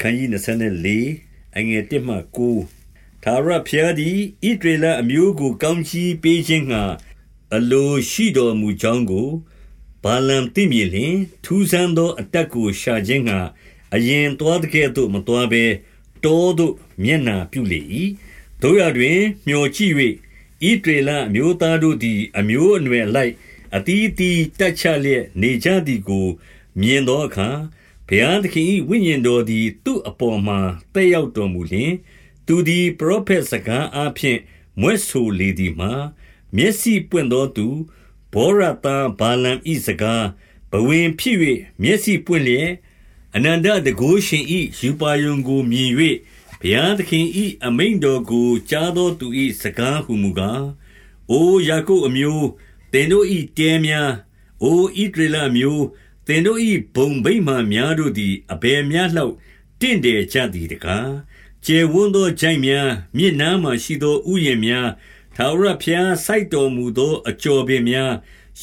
ခန်းကြီး24အငယ်1မှ9သာရဖျားသည်ဣဒရေလအမျိုးကို ကောင်းချီးပေးခြင်းငှာအလိုရှိတော်မူကြောင်းကိုဘာလံသိမြင်လျင် ထူးဆန်းသော အတက်ကိုရှာခြင်းငှာအရင်သွားတဲ့ကဲ့သို့မသွားဘဲတောသို့မျက်နာပြုလေ၏တို့ရတွင် မျောကြည့်၍ဣဒရေလအမျိုးသားတို့သည် အမျိုးအနွယ်လိုက်အတီးတီတက်ချလျက်နေကြသည်ကို မြင်သောအခါ ဘုရားသခင်၏ဝိညာဉ်တော်သည် သူ့အပေါ်မှာတက်ရောက်တော်မူလျှင် သူသည် ပရောဖက်စကားအားဖြင့်မွဲ့ဆိုလေသည်မှာ မျက်စိပွင့်သောသူဘောရတာဘာလံဤစကား ဘဝင်ဖြစ်၍မျက်စိပွင့်လျက် အနန္တတကုရှင်ဤယူပါယုံကိုမြင်၍ဘုရားသခင်ဤအမိန်တော်ကို ကြားသောသူဤစကားဟုမူကား အိုယာကုပ်အမျိုးတင်တို့ဤတဲများ အိုဣဒရလမျိုး သင်တို့၏ဘုံဗိမာန်များတို့သည် အဘယ်မျှလောက် တင့်တယ်ကြသည်တကားကျယ်ဝန်းသောချိုင့်များမြစ်နားမှရှိသောဥယျာဉ်များထာဝရဘုရားစိုက်တော်မူသော အကျော်ပင်များ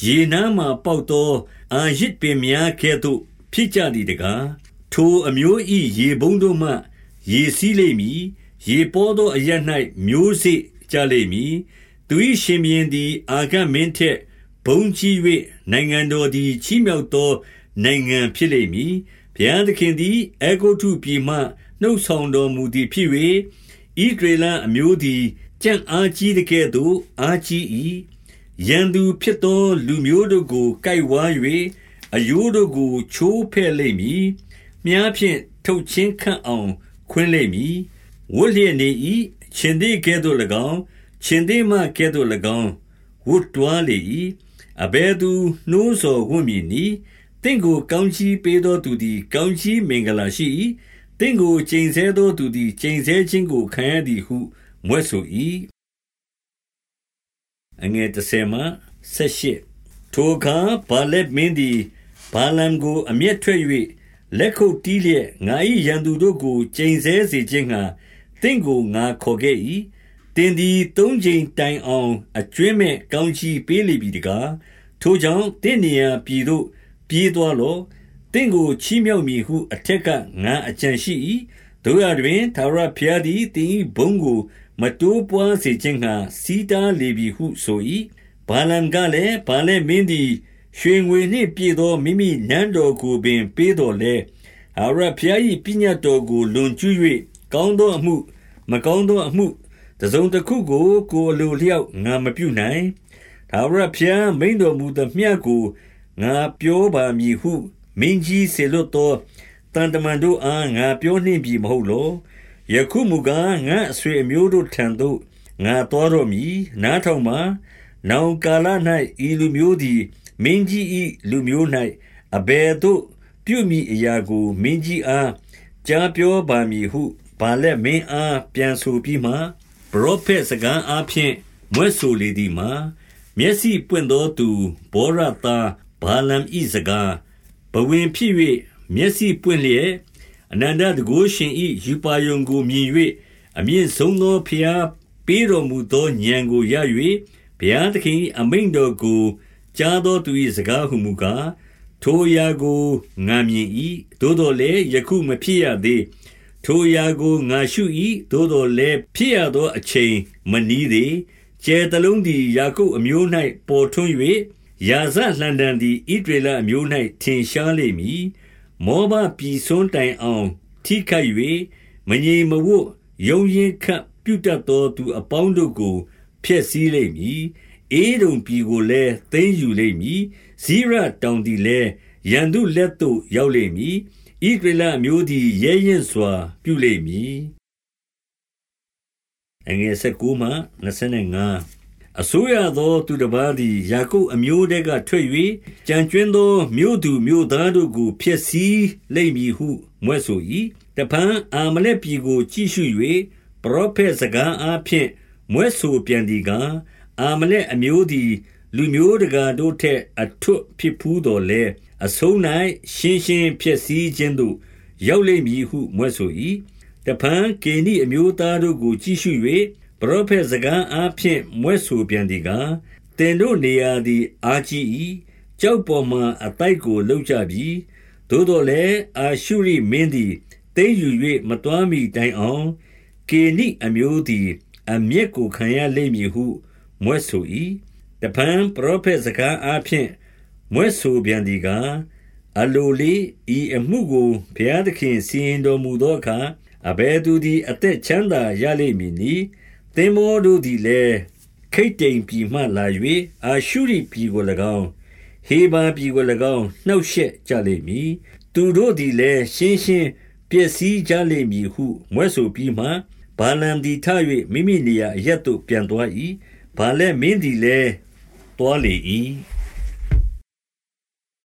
ရေနားမှပေါက်သောအာရစ်ပင်များကဲ့သို့ ဖြစ်ကြသည်တကားထိုအမျိုး၏ရေဘုံတို့မှ ရေစီးလိမ့်မည်ရေပေါ်သောအရ၌မျိုးစေ့ကြလိမ့်မည်သူ၏ရှင်ဘီရင်သည် အာဂမင်းထက် ဘုံကြီး၍နိုင်ငံတော်သည်ချီးမြှောက်သော နိုင်ငံဖြစ်လိမ့်မည်ဘုရားသခင်သည်အေဂုတုပြည်မှနှုတ်ဆောင်တော်မူသည်ဖြစ်၍ဣဒရေလအမျိုးသည်ကြံ့အားကြီးတဲ့ကဲ့သို့အားကြီး၏ရန်သူဖြစ်သောလူမျိုးတို့ကိုကိုက်ဝါ၍အယိုးတို့ကိုချိုးဖဲ့လိမ့်မည်မြားဖြင့်ထုတ်ချင်းခန့်အောင်ခွင်းလိမ့်မည်ဝတ်လျက်နေ၏ရှင်သေးကဲ့သို့၎င်းရှင်သေးမှကဲ့သို့၎င်းဝတ်တွားလေ၏ အဘဲသူနှိုးဆော်ဝတ်မည်နီတင့်ကိုကောင်းချီးပေးသောသူသည် ကောင်းချီးမင်္ဂလာရှိ၏တင့်ကိုကျိန်ဆဲသောသူသည်ကျိန်ဆဲခြင်းကိုခံရသည်ဟုမွဲ့ဆို၏အငယ်30မှ78ထိုအခါဘာလက်မင်းသည်ဘာလံကို အမျက်ထွက်၍လက်ခုပ်တီးလျက်ငါ၏ရန်သူတို့ကိုကျိန်ဆဲစေခြင်းငှာတင့်ကိုငါခေါ်ခဲ့၏ တင်သည်သုံးချိန်တိုင်အောင် အကျွင်းမဲ့ကောင်းချီးပေးလိပြီတကားထိုကြောင့်တင့်နေရာပြည်သို့ ပြေးသွားလော့တင့်ကိုချီးမြှောက်မည်ဟု အထက်ကငါအကြံရှိ၏တို့ရတွင်သာရဖျားသည်တင်၏ဘုံကို မတိုးပွားစေခြင်းငှာစီးတားလေပြီဟုဆို၏ဘာလံကလည်းဘာလဲမင်းသည်ရွှေငွေနှင့်ပြည့်သောမိမိနန်းတော်ကိုပင် ပေးတော်လဲအာရဖျား၏ပညတ်တော်ကိုလွန်ကျူး၍ကောင်းသောအမှု မကောင်းသောအမှု တစုံတစ်ခုကိုကိုအလိုလျောက်ငါမပြုနိုင်ဒါဝရဖျားမိန်တော်မူသမျှကိုငါပြောပါမည်ဟုမင်းကြီးစေလွတ်သောတန်တမန်တို့အားငါပြောနှင့်ပြီမဟုတ်လောယခုမူကားငါအဆွေအမျိုးတို့ထံသို့ငါတော်တော်မည်နားထောင်မှာနောင်ကာလ၌ဤလူမျိုးသည်မင်းကြီး၏လူမျိုး၌အဘယ်သို့ပြုမိအရာကိုမင်းကြီးအားကြားပြောပါမည်ဟုဘာလက်မင်းအားပြန်ဆိုပြီးမှ ပရောဖက်စကားအားဖြင့်မွဲ့ဆိုလေသည်မှာမျက်စိပွင့်သောသူဘောရတာဗာလမ်ဤစကားဘဝင်ဖြစ်၍မျက်စိပွင့်လျက်အနန္တတကုရှင်ဤယူပါယုံကိုမြင်၍အမြင့်ဆုံးသောဖျားပေးတော်မူသောဉာဏ်ကိုရ၍ဘုရားသခင်အမိန်တော်ကိုကြားသောသူ၏စကားဟုမူကားထိုအရာကိုငါမြင်၏သို့တော်လည်းယခုမဖြစ်ရသေး ထိုအရာကိုငါရှု၏သို့တော်လည်းဖြစ်ရသောအချိန်မနီးသေးကျဲတလုံးသည်ယာကုပ်အမျိုး၌ပေါ်ထွန်း၍ယာဇလှံတံသည်ဣဒရေလအမျိုး၌ထင်ရှားလိမ့်မည်မောဘပြည်စွန်းတိုင်အောင်ထိခိုက်၍မငြိမ်မဝတ်ယုံရင်ခတ်ပြုတတ်သောသူအပေါင်းတို့ကိုဖျက်ဆီးလိမ့်မည်အေးတုံပြည်ကိုလည်းသိမ်းယူလိမ့်မည်ဇိရတောင်သည်လည်းရန်သူလက်သို့ရောက်လိမ့်မည် ဣဒရေလအမျိုးသည်ရဲရင်စွာ ပြုလိမ့်မည်အငယ်19မှ25အစိုးရသောသူတစ်ပါးသည်ယာကုပ်အမျိုးတဲကထွက်၍ကြံကျွင်းသောမြို့သူမြို့သားတို့ကိုဖျက်ဆီးလိမ့်မည်ဟုမွဲ့ဆို၏တပန်းအာမလက်ပြည်ကို ကြည့်ရှု၍ပရောဖက်စကားအားဖြင့်မွဲ့ဆိုပြန်သည်ကားအာမလက်အမျိုးသည် လူမျိုးတကာတို့ထက်အထွတ်ဖြစ်ဖူးတော်လဲအဆုံး၌ရှင်းရှင်းဖြစ်စည်းခြင်းသို့ရောက်လိမ့်မည်ဟုမွဲ့ဆို၏တပန်းကေနိအမျိုးသားတို့ကိုကြည့်ရှု၍ပရောဖက်စကားအားဖြင့်မွဲ့ဆိုပြန်သည်ကားသင်တို့နေရာသည်အာကြီး၏ကြောက်ပေါ်မှအတိုက်ကိုလှုပ်ကြပြီသို့တော်လည်းအာရှုရိမင်းသည်သိမ်းယူ၍မသွားမီတိုင်အောင်ကေနိအမျိုးသည် အမျက်ကိုခံရလိမ့်မည်ဟုမြွက်ဆို၏ တပန်ပရောဖက်စကားအားဖြင့်မြွက်ဆိုပြန်သည်ကားအလိုလေဤအမှုကိုဘုရားသခင်စီရင်တော်မူသောအခါအဘယ်သူသည်အသက်ချမ်းသာရလိမ့်မည်နည်းသင်္ဘောတို့သည်လည်းခိတ်တိမ်ပြည်မှလာ၍အာရှုရိပြည်ကို၎င်းဟေဘာပြည်ကို၎င်းနှောက်ရှက်ကြလိမ့်မည်သူတို့သည်လည်းရှင်းရှင်းပျက်စီးကြလိမ့်မည်ဟုမြွက်ဆိုပြီးမှဗာလံသည်ထ၍မိမိနေရာအရက်သို့ပြန်သွား၏ဗာလက်မင်းသည်လည်း သွားလေ၏